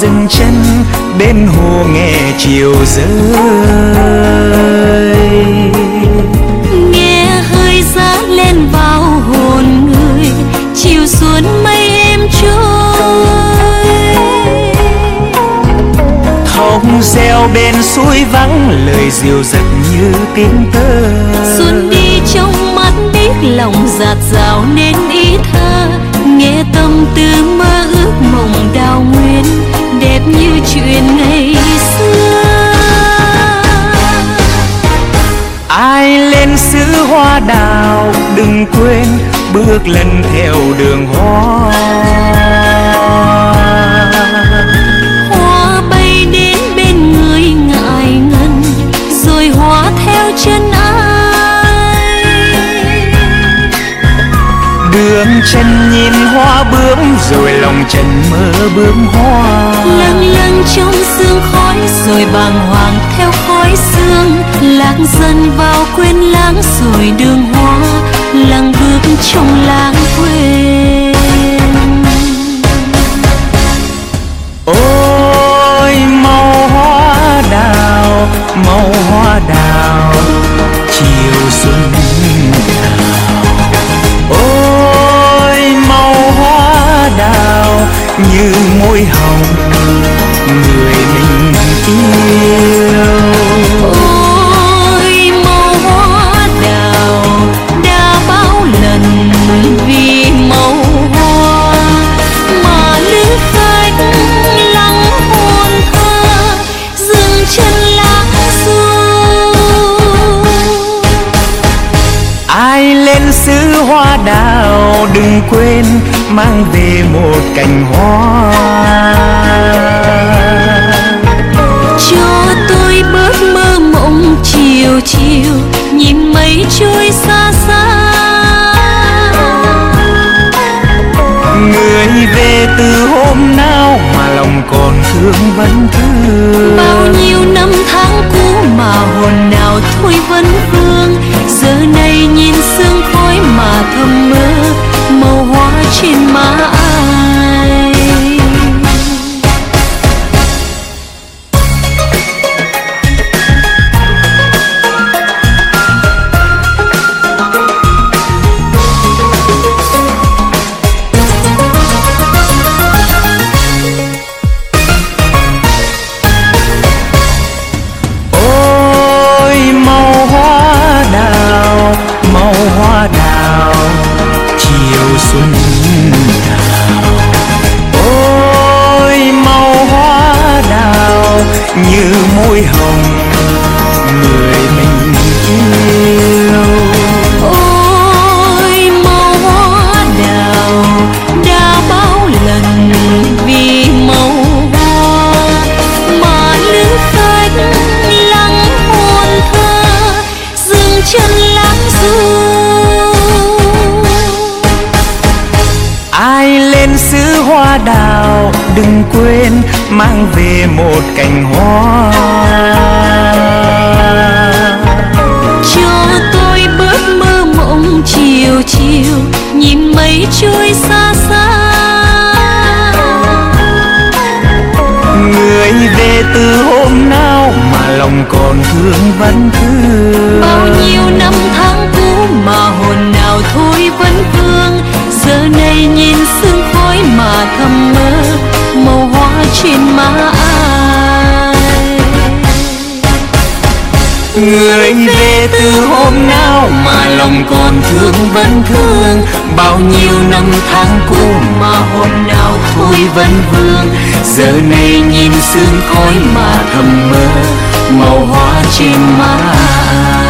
dừng chân bên hồ nghe chiều rơi. Nghe hơi giá lên vào hồn người chiều xuống mây êm trôi. Thông reo bên suối vắng lời diều dật như tiếng tơ. Xuân đi trong mắt biết lòng giạt rào nên ý thơ nghe tâm tư mơ ước mộng đào bước lần theo đường hoa. Hoa bay đến bên người ngại ngần rồi hóa theo chân ai? Đường chân nhìn hoa bướm rồi lòng trần mơ bướm hoa. Lâng lâng trong sương khói rồi bàng hoàng theo khói sương. Lạc dần vào quên lãng rồi đường hoa màu hoa đào, chiều xuân ôi, màu hoa đào như môi hồng, người mình yêu. Quên mang về một cành hoa. Cho tôi bớt mơ mộng chiều chiều nhìn mây trôi xa xa. Người về từ hôm nào mà lòng còn thương vẫn thương bao nhiêu năm tháng cũ mà hồn nào thôi vẫn vương. Giờ này nhìn sương khói mà thầm mơ màu hoa đừng quên mang về một cành hoa. Cho tôi bớt mơ mộng chiều chiều nhìn mây trôi xa xa. Người về từ hôm nào mà lòng còn thương vẫn người về từ hôm nào mà lòng còn thương vẫn thương. Bao nhiêu năm tháng cũ mà hôm nào thôi vẫn vương. Giờ này nhìn sương khói mà thầm mơ, màu hoa trên má.